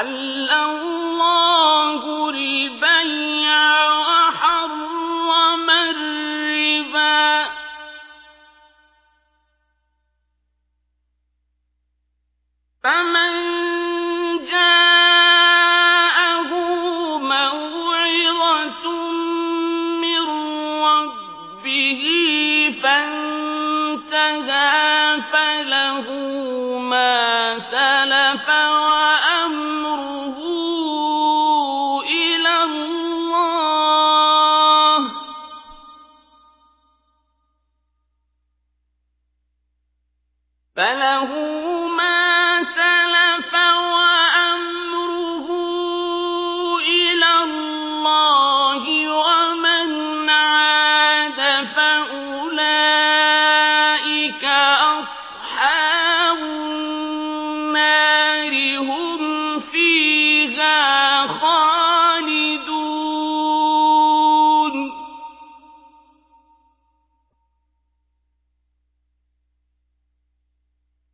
الله وحرم الربا. فمن جاءه موعظة من ربه فانتهى فله ما سلف فله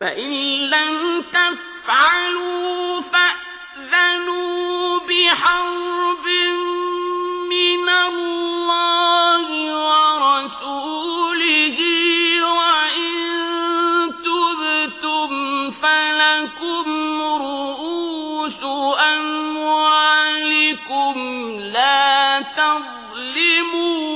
فإن لم تفعلوا فأذنوا بحرب من الله ورسوله وإن تبتم فلكم رؤوس أموالكم لا تظلمون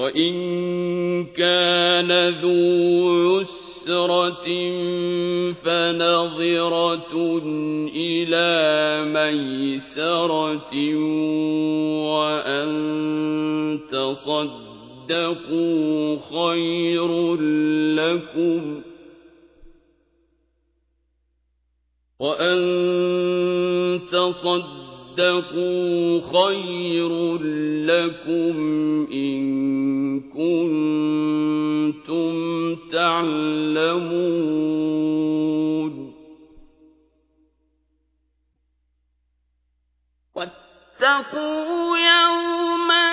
وإن كان ذو عسرة فنظرة إلى ميسرة وأن تصدقوا خير لكم وأن تصدقوا تصدقوا خير لكم إن كنتم تعلمون واتقوا يوما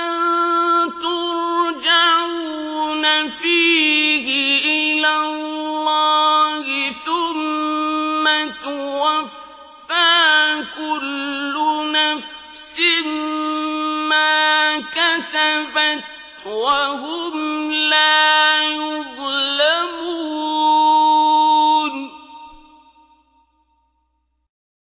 ترجعون فيه إلى الله ثم توفى كل كسبت وهم لا يظلمون